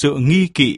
sự nghi kỵ